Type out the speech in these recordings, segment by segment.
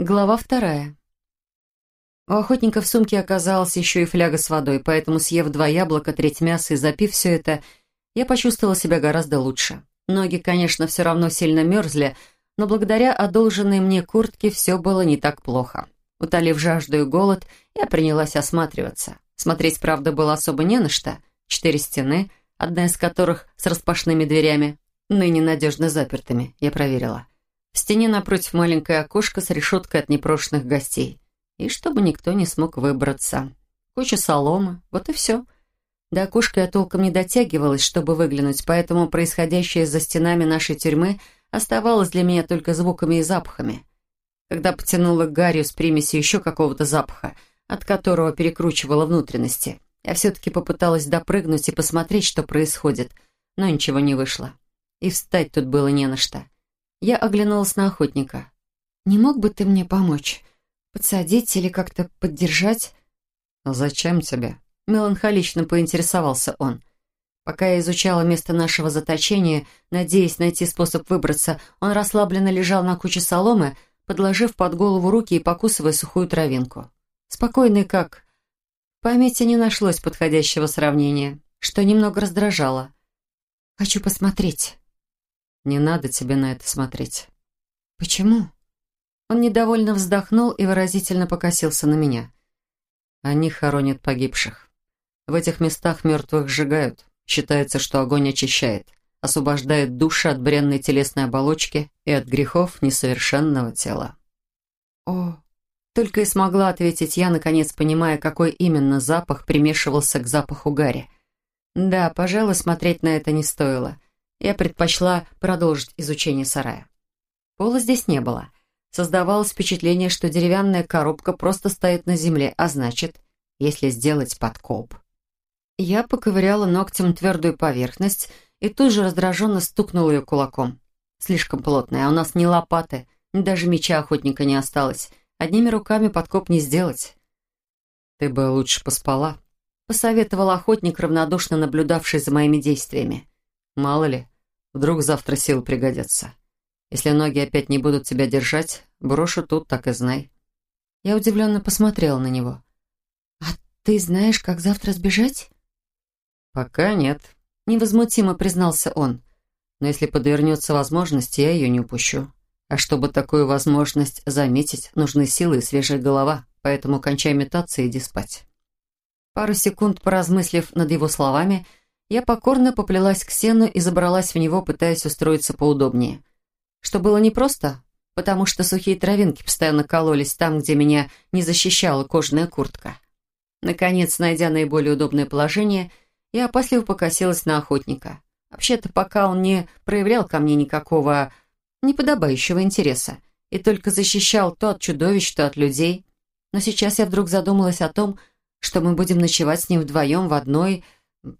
Глава вторая. У охотника в сумке оказалась еще и фляга с водой, поэтому, съев два яблока, треть мяса и запив все это, я почувствовала себя гораздо лучше. Ноги, конечно, все равно сильно мерзли, но благодаря одолженной мне куртке все было не так плохо. Утолив жажду и голод, я принялась осматриваться. Смотреть, правда, было особо не на что. Четыре стены, одна из которых с распашными дверями, ныне надежно запертыми, я проверила. В стене напротив маленькое окошко с решеткой от непрошенных гостей. И чтобы никто не смог выбраться. Куча соломы, вот и все. До окошка я толком не дотягивалась, чтобы выглянуть, поэтому происходящее за стенами нашей тюрьмы оставалось для меня только звуками и запахами. Когда потянула Гарью с примесью еще какого-то запаха, от которого перекручивала внутренности, я все-таки попыталась допрыгнуть и посмотреть, что происходит, но ничего не вышло. И встать тут было не на что. Я оглянулась на охотника. «Не мог бы ты мне помочь? Подсадить или как-то поддержать?» «Зачем тебе?» Меланхолично поинтересовался он. Пока я изучала место нашего заточения, надеясь найти способ выбраться, он расслабленно лежал на куче соломы, подложив под голову руки и покусывая сухую травинку. Спокойный как... В памяти не нашлось подходящего сравнения, что немного раздражало. «Хочу посмотреть». Не надо тебе на это смотреть. Почему? Он недовольно вздохнул и выразительно покосился на меня. Они хоронят погибших. В этих местах мертвых сжигают. Считается, что огонь очищает, освобождает души от бренной телесной оболочки и от грехов несовершенного тела. О, только и смогла ответить я, наконец понимая, какой именно запах примешивался к запаху гари. Да, пожалуй, смотреть на это не стоило я предпочла продолжить изучение сарая. Пола здесь не было. Создавалось впечатление, что деревянная коробка просто стоит на земле, а значит, если сделать подкоп... Я поковыряла ногтем твердую поверхность и тут же раздраженно стукнула ее кулаком. Слишком плотная, а у нас ни лопаты, ни даже меча охотника не осталось. Одними руками подкоп не сделать. «Ты бы лучше поспала», — посоветовал охотник, равнодушно наблюдавший за моими действиями. Мало ли, вдруг завтра силы пригодятся. Если ноги опять не будут тебя держать, брошу тут, так и знай. Я удивленно посмотрела на него. «А ты знаешь, как завтра сбежать?» «Пока нет», — невозмутимо признался он. «Но если подвернется возможность, я ее не упущу. А чтобы такую возможность заметить, нужны силы и свежая голова, поэтому кончай метаться и иди спать». Пару секунд поразмыслив над его словами, — я покорно поплелась к сену и забралась в него, пытаясь устроиться поудобнее. Что было непросто, потому что сухие травинки постоянно кололись там, где меня не защищала кожаная куртка. Наконец, найдя наиболее удобное положение, я опасливо покосилась на охотника. Вообще-то, пока он не проявлял ко мне никакого неподобающего интереса и только защищал то от чудовищ, то от людей. Но сейчас я вдруг задумалась о том, что мы будем ночевать с ним вдвоем в одной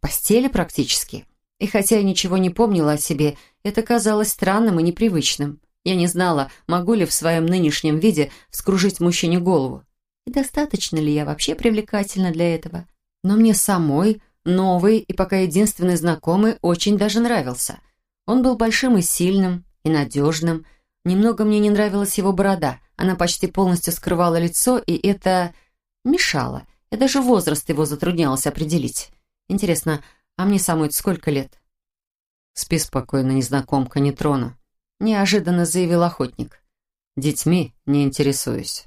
постели практически. И хотя я ничего не помнила о себе, это казалось странным и непривычным. Я не знала, могу ли в своем нынешнем виде вскружить мужчине голову. И достаточно ли я вообще привлекательна для этого? Но мне самой, новый и пока единственный знакомый, очень даже нравился. Он был большим и сильным, и надежным. Немного мне не нравилась его борода. Она почти полностью скрывала лицо, и это мешало. И даже возраст его затруднялось определить. Интересно, а мне самой сколько лет? Спи спокойно, незнакомка, не трону. Неожиданно заявил охотник. Детьми не интересуюсь.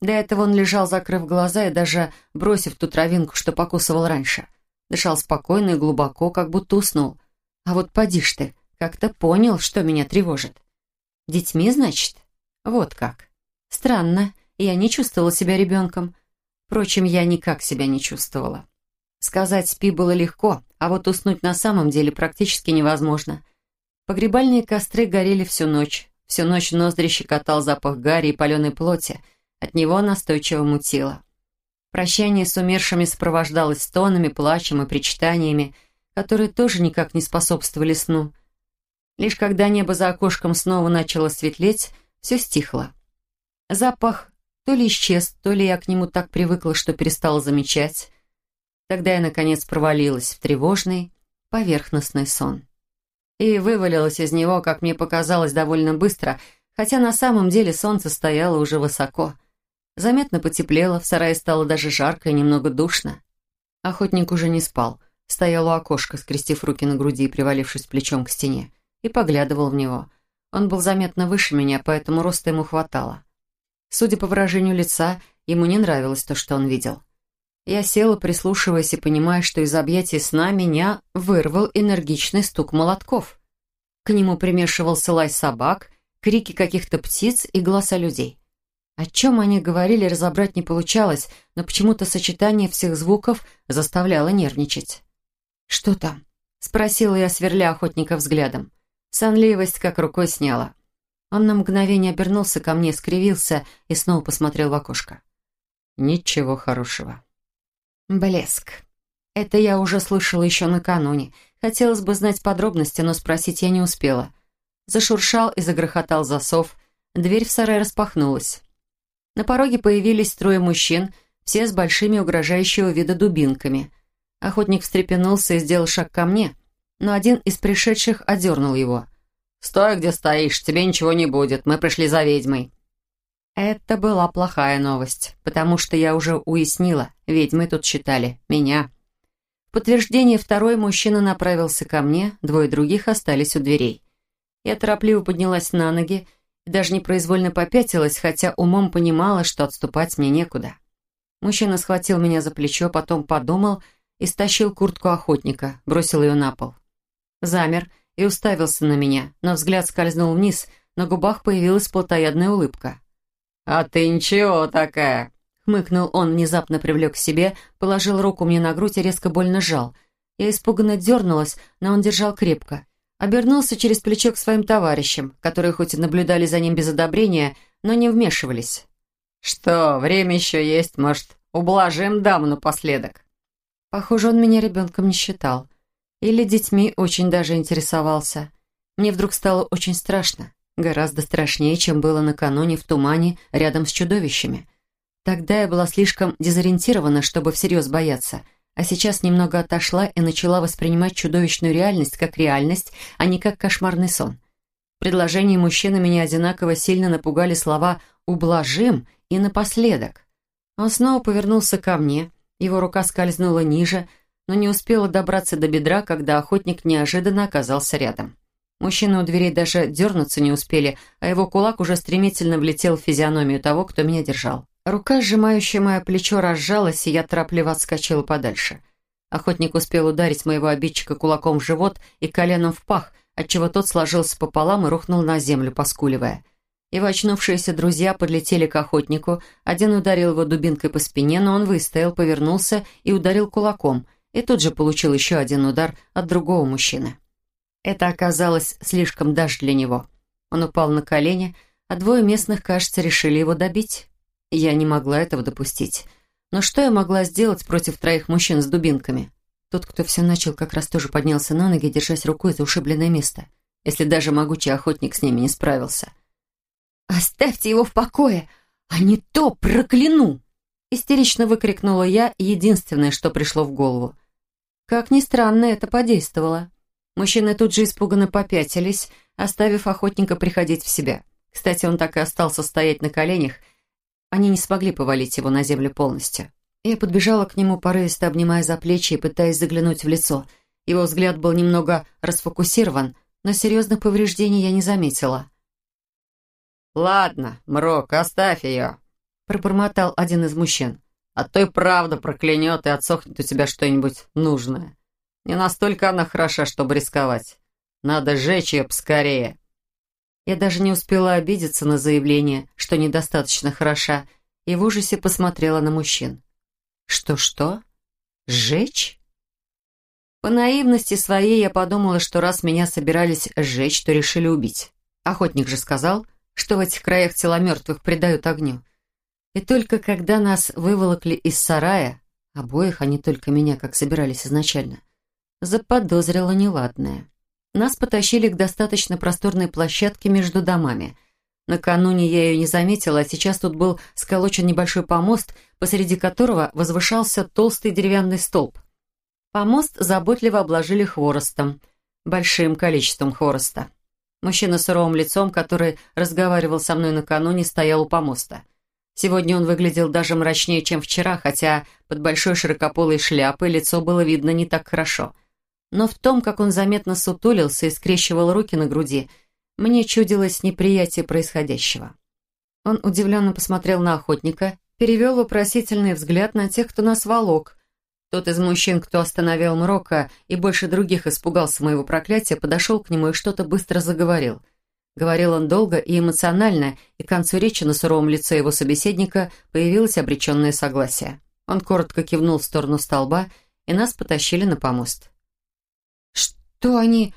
До этого он лежал, закрыв глаза и даже бросив ту травинку, что покусывал раньше. Дышал спокойно и глубоко, как будто уснул. А вот поди ж ты, как-то понял, что меня тревожит. Детьми, значит? Вот как. Странно, я не чувствовала себя ребенком. Впрочем, я никак себя не чувствовала. Сказать «спи» было легко, а вот уснуть на самом деле практически невозможно. Погребальные костры горели всю ночь. Всю ночь ноздри щекотал запах гари и паленой плоти. От него настойчиво мутило. Прощание с умершими сопровождалось стонами, плачем и причитаниями, которые тоже никак не способствовали сну. Лишь когда небо за окошком снова начало светлеть, все стихло. Запах то ли исчез, то ли я к нему так привыкла, что перестала замечать. Тогда я, наконец, провалилась в тревожный, поверхностный сон. И вывалилась из него, как мне показалось, довольно быстро, Хотя на самом деле солнце стояло уже высоко. Заметно потеплело, в сарае стало даже жарко и немного душно. Охотник уже не спал. Стоял у окошка, скрестив руки на груди и привалившись плечом к стене, и поглядывал в него. Он был заметно выше меня, поэтому роста ему хватало. Судя по выражению лица, ему не нравилось то, что он видел. Я села, прислушиваясь и понимая, что из объятий сна меня вырвал энергичный стук молотков. К нему примешивался лай собак, крики каких-то птиц и голоса людей. О чем они говорили, разобрать не получалось, но почему-то сочетание всех звуков заставляло нервничать. «Что там?» — спросила я, сверля охотника взглядом. Сонливость как рукой сняла. Он на мгновение обернулся ко мне, скривился и снова посмотрел в окошко. «Ничего хорошего». «Блеск. Это я уже слышала еще накануне. Хотелось бы знать подробности, но спросить я не успела. Зашуршал и загрохотал засов. Дверь в сарай распахнулась. На пороге появились трое мужчин, все с большими угрожающего вида дубинками. Охотник встрепенулся и сделал шаг ко мне, но один из пришедших одернул его. «Стой, где стоишь, тебе ничего не будет, мы пришли за ведьмой». Это была плохая новость, потому что я уже уяснила, ведьмы тут считали меня. В подтверждение второй мужчина направился ко мне, двое других остались у дверей. Я торопливо поднялась на ноги даже непроизвольно попятилась, хотя умом понимала, что отступать мне некуда. Мужчина схватил меня за плечо, потом подумал и стащил куртку охотника, бросил ее на пол. Замер и уставился на меня, но взгляд скользнул вниз, на губах появилась плотоядная улыбка. «А ты ничего такая!» Хмыкнул он, внезапно привлек к себе, положил руку мне на грудь и резко больно сжал. Я испуганно дернулась, но он держал крепко. Обернулся через плечо к своим товарищам, которые хоть и наблюдали за ним без одобрения, но не вмешивались. «Что, время еще есть, может, ублажим даму напоследок?» Похоже, он меня ребенком не считал. Или детьми очень даже интересовался. Мне вдруг стало очень страшно. Гораздо страшнее, чем было накануне в тумане рядом с чудовищами. Тогда я была слишком дезориентирована, чтобы всерьез бояться — а сейчас немного отошла и начала воспринимать чудовищную реальность как реальность, а не как кошмарный сон. В предложении мужчины меня одинаково сильно напугали слова «ублажим» и «напоследок». Он снова повернулся ко мне, его рука скользнула ниже, но не успела добраться до бедра, когда охотник неожиданно оказался рядом. Мужчины у дверей даже дернуться не успели, а его кулак уже стремительно влетел в физиономию того, кто меня держал. Рука, сжимающая мое плечо, разжалась, и я торопливо отскочила подальше. Охотник успел ударить моего обидчика кулаком в живот и коленом в пах, отчего тот сложился пополам и рухнул на землю, поскуливая. Его очнувшиеся друзья подлетели к охотнику, один ударил его дубинкой по спине, но он выстоял, повернулся и ударил кулаком, и тут же получил еще один удар от другого мужчины. Это оказалось слишком даже для него. Он упал на колени, а двое местных, кажется, решили его добить. Я не могла этого допустить. Но что я могла сделать против троих мужчин с дубинками? Тот, кто все начал, как раз тоже поднялся на ноги, держась рукой за ушибленное место, если даже могучий охотник с ними не справился. «Оставьте его в покое, а не то прокляну!» Истерично выкрикнула я единственное, что пришло в голову. Как ни странно, это подействовало. Мужчины тут же испуганно попятились, оставив охотника приходить в себя. Кстати, он так и остался стоять на коленях, они не смогли повалить его на землю полностью. Я подбежала к нему, порывисто обнимая за плечи и пытаясь заглянуть в лицо. Его взгляд был немного расфокусирован, но серьезных повреждений я не заметила. «Ладно, Мрок, оставь ее», — пробормотал один из мужчин. «А то и правда проклянет и отсохнет у тебя что-нибудь нужное. Не настолько она хороша, чтобы рисковать. Надо сжечь ее поскорее». Я даже не успела обидеться на заявление, что недостаточно хороша, и в ужасе посмотрела на мужчин. «Что-что? Сжечь?» По наивности своей я подумала, что раз меня собирались сжечь, то решили убить. Охотник же сказал, что в этих краях тела мертвых предают огню. И только когда нас выволокли из сарая, обоих, а не только меня, как собирались изначально, заподозрила неладное. Нас потащили к достаточно просторной площадке между домами. Накануне я ее не заметила, а сейчас тут был сколочен небольшой помост, посреди которого возвышался толстый деревянный столб. Помост заботливо обложили хворостом, большим количеством хвороста. Мужчина с суровым лицом, который разговаривал со мной накануне, стоял у помоста. Сегодня он выглядел даже мрачнее, чем вчера, хотя под большой широкополой шляпой лицо было видно не так хорошо. Но в том, как он заметно сутулился и скрещивал руки на груди, мне чудилось неприятие происходящего. Он удивленно посмотрел на охотника, перевел вопросительный взгляд на тех, кто нас волок. Тот из мужчин, кто остановил Мрока и больше других испугался моего проклятия, подошел к нему и что-то быстро заговорил — Говорил он долго и эмоционально, и к концу речи на суровом лице его собеседника появилось обреченное согласие. Он коротко кивнул в сторону столба, и нас потащили на помост. «Что они...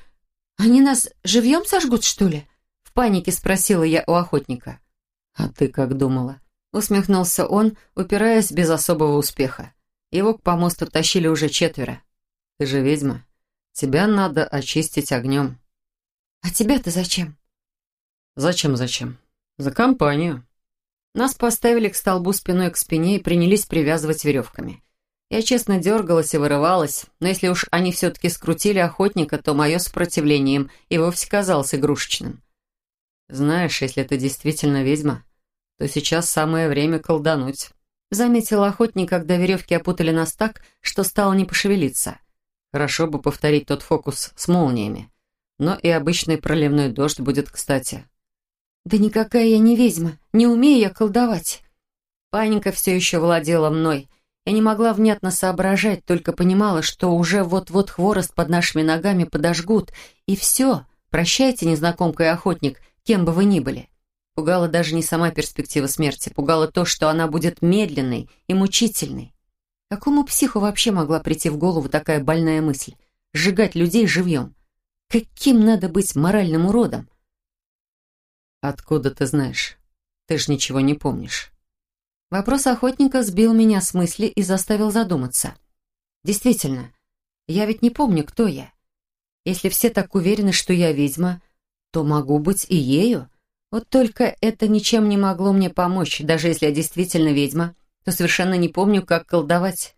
Они нас живьем сожгут, что ли?» В панике спросила я у охотника. «А ты как думала?» Усмехнулся он, упираясь без особого успеха. Его к помосту тащили уже четверо. «Ты же ведьма. Тебя надо очистить огнем». «А тебя-то зачем?» «Зачем-зачем? За компанию». Нас поставили к столбу спиной к спине и принялись привязывать веревками. Я честно дергалась и вырывалась, но если уж они все-таки скрутили охотника, то мое сопротивление им и вовсе казалось игрушечным. «Знаешь, если ты действительно ведьма, то сейчас самое время колдануть», заметил охотник, когда веревки опутали нас так, что стало не пошевелиться. «Хорошо бы повторить тот фокус с молниями, но и обычный проливной дождь будет кстати». «Да никакая я не ведьма, не умею я колдовать». Паника все еще владела мной. Я не могла внятно соображать, только понимала, что уже вот-вот хворост под нашими ногами подожгут. И все, прощайте, незнакомка и охотник, кем бы вы ни были. Пугала даже не сама перспектива смерти, пугала то, что она будет медленной и мучительной. Какому психу вообще могла прийти в голову такая больная мысль? Сжигать людей живьем. Каким надо быть моральным уродом? «Откуда ты знаешь? Ты ж ничего не помнишь». Вопрос охотника сбил меня с мысли и заставил задуматься. Действительно, я ведь не помню, кто я. Если все так уверены, что я ведьма, то могу быть и ею. Вот только это ничем не могло мне помочь. Даже если я действительно ведьма, то совершенно не помню, как колдовать.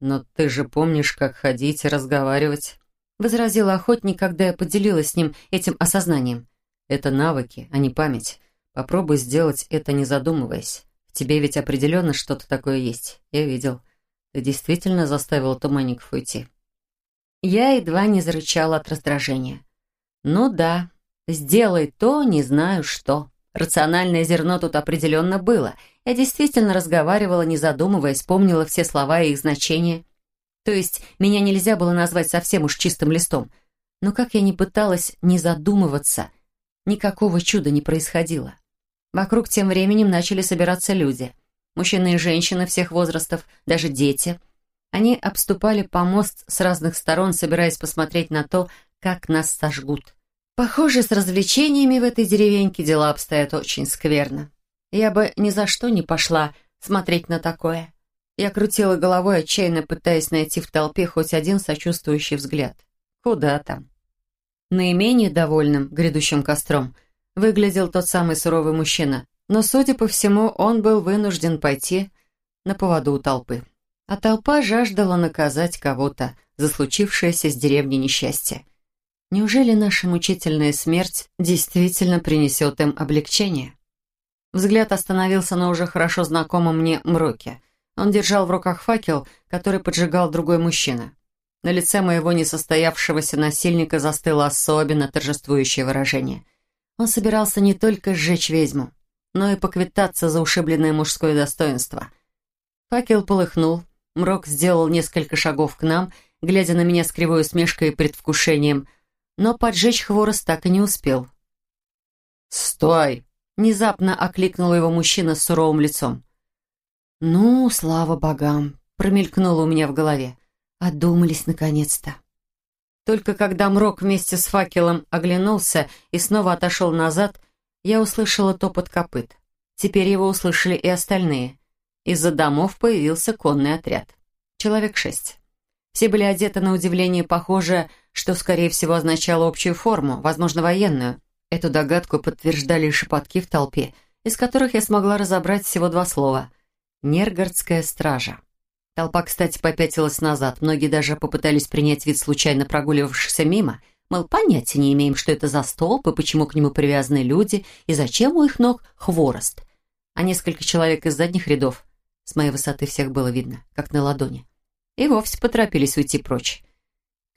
«Но ты же помнишь, как ходить и разговаривать», — возразил охотник, когда я поделилась с ним этим осознанием. Это навыки, а не память. Попробуй сделать это, не задумываясь. Тебе ведь определенно что-то такое есть. Я видел. Ты действительно заставила туманников уйти. Я едва не зарычала от раздражения. Ну да, сделай то, не знаю что. Рациональное зерно тут определенно было. Я действительно разговаривала, не задумываясь, помнила все слова и их значения. То есть меня нельзя было назвать совсем уж чистым листом. Но как я не пыталась не задумываться, Никакого чуда не происходило. Вокруг тем временем начали собираться люди. Мужчины и женщины всех возрастов, даже дети. Они обступали помост с разных сторон, собираясь посмотреть на то, как нас сожгут. Похоже, с развлечениями в этой деревеньке дела обстоят очень скверно. Я бы ни за что не пошла смотреть на такое. Я крутила головой, отчаянно пытаясь найти в толпе хоть один сочувствующий взгляд. Куда там? Наименее довольным грядущим костром выглядел тот самый суровый мужчина, но, судя по всему, он был вынужден пойти на поводу у толпы. А толпа жаждала наказать кого-то за случившееся с деревней несчастье. Неужели наша мучительная смерть действительно принесет им облегчение? Взгляд остановился на уже хорошо знакомом мне Мроке. Он держал в руках факел, который поджигал другой мужчина. На лице моего несостоявшегося насильника застыло особенно торжествующее выражение. Он собирался не только сжечь ведьму, но и поквитаться за ушибленное мужское достоинство. Факел полыхнул, Мрок сделал несколько шагов к нам, глядя на меня с кривой усмешкой и предвкушением, но поджечь хворост так и не успел. «Стой!» — внезапно окликнул его мужчина с суровым лицом. «Ну, слава богам!» — промелькнуло у меня в голове. Одумались наконец-то. Только когда Мрок вместе с факелом оглянулся и снова отошел назад, я услышала топот копыт. Теперь его услышали и остальные. Из-за домов появился конный отряд. Человек шесть. Все были одеты на удивление похоже, что, скорее всего, означало общую форму, возможно, военную. Эту догадку подтверждали шепотки в толпе, из которых я смогла разобрать всего два слова. «Нергардская стража». Толпа, кстати, попятилась назад. Многие даже попытались принять вид случайно прогуливавшихся мимо. Мол, понятия не имеем, что это за столб и почему к нему привязаны люди, и зачем у их ног хворост. А несколько человек из задних рядов, с моей высоты всех было видно, как на ладони, и вовсе поторопились уйти прочь.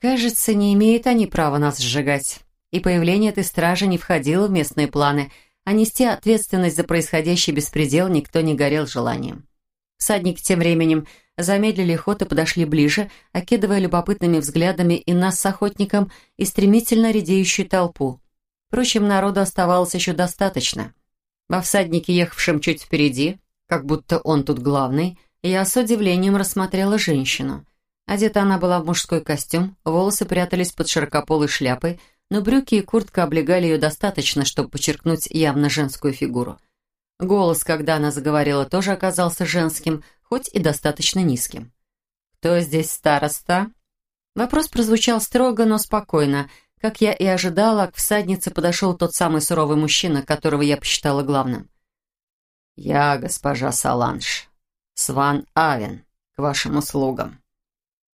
Кажется, не имеют они права нас сжигать. И появление этой стражи не входило в местные планы, а нести ответственность за происходящий беспредел никто не горел желанием. Всадники тем временем замедлили ход и подошли ближе, окидывая любопытными взглядами и нас с охотником, и стремительно редеющую толпу. Впрочем, народу оставалось еще достаточно. Во всаднике, ехавшем чуть впереди, как будто он тут главный, я с удивлением рассмотрела женщину. Одета она была в мужской костюм, волосы прятались под широкополой шляпой, но брюки и куртка облегали ее достаточно, чтобы подчеркнуть явно женскую фигуру. Голос, когда она заговорила, тоже оказался женским, хоть и достаточно низким. «Кто здесь староста?» Вопрос прозвучал строго, но спокойно. Как я и ожидала, к всаднице подошел тот самый суровый мужчина, которого я посчитала главным. «Я госпожа Саланж, Сван Авен, к вашим услугам».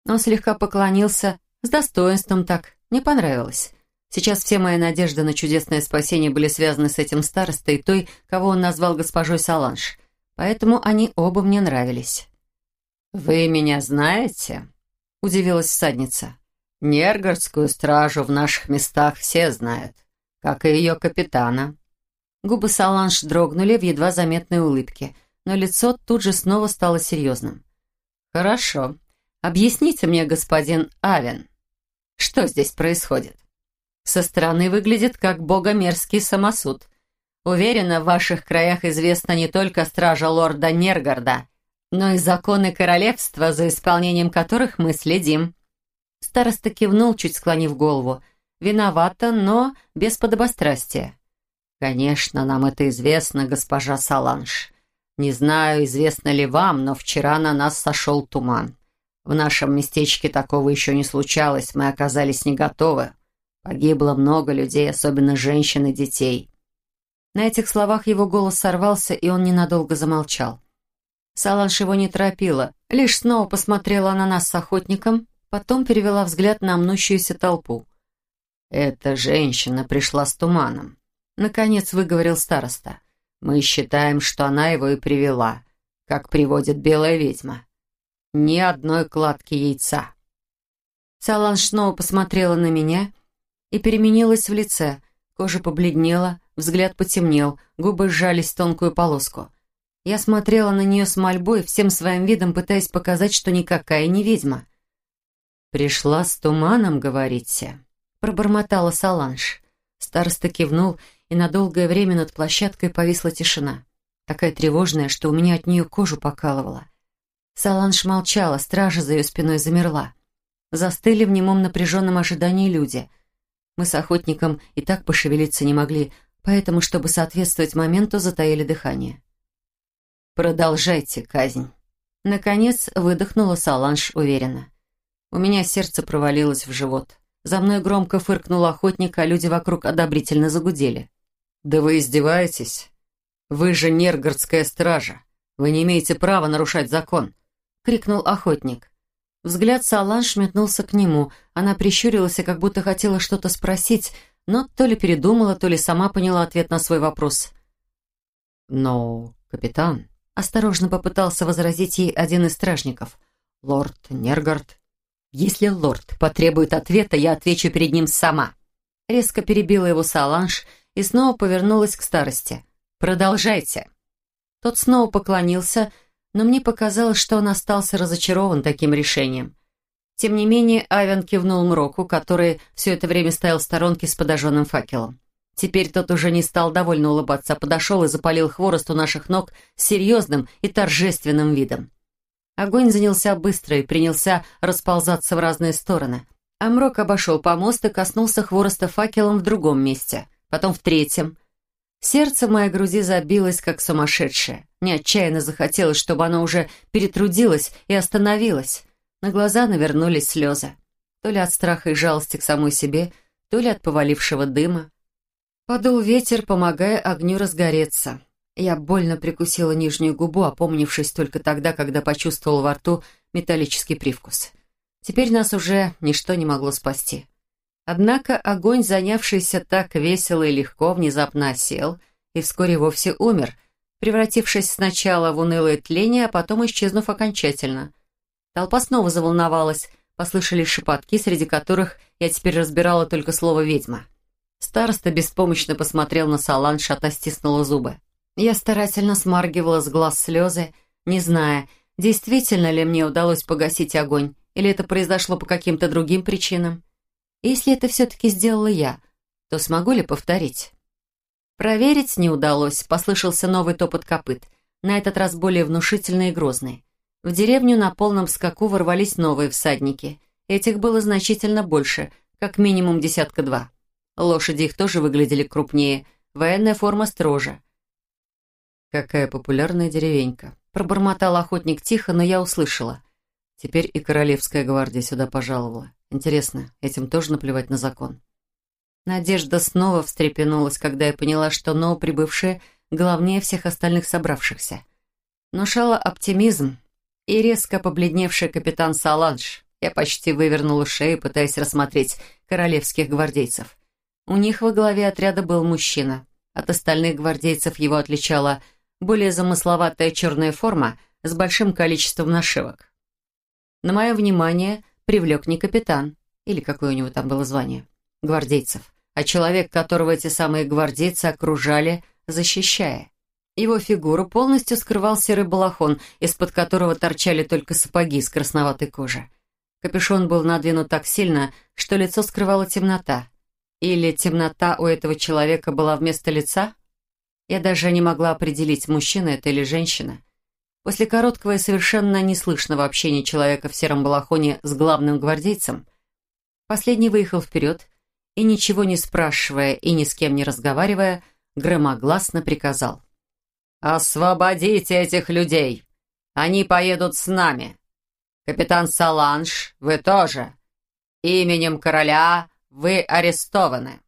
Он слегка поклонился, с достоинством так, не понравилось. Сейчас все мои надежды на чудесное спасение были связаны с этим старостой той, кого он назвал госпожой Саланж поэтому они оба мне нравились. «Вы меня знаете?» — удивилась всадница. «Нергородскую стражу в наших местах все знают, как и ее капитана». Губы Саланж дрогнули в едва заметной улыбке, но лицо тут же снова стало серьезным. «Хорошо. Объясните мне, господин Авен, что здесь происходит?» Со стороны выглядит как богомерзкий самосуд. Уверена, в ваших краях известна не только стража лорда Нергарда, но и законы королевства, за исполнением которых мы следим». Староста кивнул, чуть склонив голову. «Виновата, но без подобострастия». «Конечно, нам это известно, госпожа Саланж. Не знаю, известно ли вам, но вчера на нас сошел туман. В нашем местечке такого еще не случалось, мы оказались не готовы. Погибло много людей, особенно женщин и детей. На этих словах его голос сорвался, и он ненадолго замолчал. Саланш его не торопила, лишь снова посмотрела на нас с охотником, потом перевела взгляд на мнущуюся толпу. «Эта женщина пришла с туманом», — наконец выговорил староста. «Мы считаем, что она его и привела, как приводит белая ведьма. Ни одной кладки яйца». Саланш снова посмотрела на меня и переменилась в лице. Кожа побледнела, Взгляд потемнел, губы сжались в тонкую полоску. Я смотрела на нее с мольбой, всем своим видом пытаясь показать, что никакая не ведьма. «Пришла с туманом, говорите?» Пробормотала Саланж. Староста кивнул, и на долгое время над площадкой повисла тишина. Такая тревожная, что у меня от нее кожу покалывала. Саланж молчала, стража за ее спиной замерла. Застыли в немом напряженном ожидании люди. Мы с охотником и так пошевелиться не могли, поэтому, чтобы соответствовать моменту, затаили дыхание. «Продолжайте казнь». Наконец выдохнула Саланж уверенно. У меня сердце провалилось в живот. За мной громко фыркнул охотник, а люди вокруг одобрительно загудели. «Да вы издеваетесь? Вы же Нергородская стража. Вы не имеете права нарушать закон!» — крикнул охотник. Взгляд Саланж метнулся к нему. Она прищурилась и как будто хотела что-то спросить, но то ли передумала, то ли сама поняла ответ на свой вопрос. «Но, капитан...» — осторожно попытался возразить ей один из стражников. «Лорд Нергард...» «Если лорд потребует ответа, я отвечу перед ним сама». Резко перебила его Саланж и снова повернулась к старости. «Продолжайте». Тот снова поклонился, но мне показалось, что он остался разочарован таким решением. Тем не менее, Авен кивнул Мроку, который все это время стоял в сторонке с подожженным факелом. Теперь тот уже не стал довольно улыбаться, а подошел и запалил хворост у наших ног с серьезным и торжественным видом. Огонь занялся быстро и принялся расползаться в разные стороны. А Мрок обошел помост и коснулся хвороста факелом в другом месте, потом в третьем. Сердце в моей груди забилось, как сумасшедшее. Мне отчаянно захотелось, чтобы оно уже перетрудилось и остановилось. На глаза навернулись слезы. То ли от страха и жалости к самой себе, то ли от повалившего дыма. Подул ветер, помогая огню разгореться. Я больно прикусила нижнюю губу, опомнившись только тогда, когда почувствовала во рту металлический привкус. Теперь нас уже ничто не могло спасти. Однако огонь, занявшийся так весело и легко, внезапно осел и вскоре вовсе умер, превратившись сначала в унылое тление, а потом исчезнув окончательно. Толпа снова заволновалась, послышались шепотки, среди которых я теперь разбирала только слово «ведьма». Староста беспомощно посмотрел на Саланж, а зубы. Я старательно смаргивала с глаз слезы, не зная, действительно ли мне удалось погасить огонь, или это произошло по каким-то другим причинам. Если это все-таки сделала я, то смогу ли повторить? Проверить не удалось, послышался новый топот копыт, на этот раз более внушительный и грозный. В деревню на полном скаку ворвались новые всадники. Этих было значительно больше, как минимум десятка-два. Лошади их тоже выглядели крупнее, военная форма строже. «Какая популярная деревенька», — пробормотал охотник тихо, но я услышала. Теперь и Королевская гвардия сюда пожаловала. Интересно, этим тоже наплевать на закон? Надежда снова встрепенулась, когда я поняла, что новоприбывшие главнее всех остальных собравшихся. Внушала оптимизм и резко побледневший капитан Саланж. Я почти вывернула шею, пытаясь рассмотреть королевских гвардейцев. У них во главе отряда был мужчина. От остальных гвардейцев его отличала более замысловатая черная форма с большим количеством нашивок. На мое внимание привлек не капитан, или какое у него там было звание, гвардейцев, а человек, которого эти самые гвардейцы окружали, защищая. Его фигуру полностью скрывал серый балахон, из-под которого торчали только сапоги из красноватой кожи. Капюшон был надвинут так сильно, что лицо скрывала темнота. Или темнота у этого человека была вместо лица? Я даже не могла определить, мужчина это или женщина. После короткого и совершенно неслышного общения человека в сером балахоне с главным гвардейцем, последний выехал вперед и, ничего не спрашивая и ни с кем не разговаривая, громогласно приказал. «Освободите этих людей! Они поедут с нами! Капитан Саланж, вы тоже! Именем короля вы арестованы!»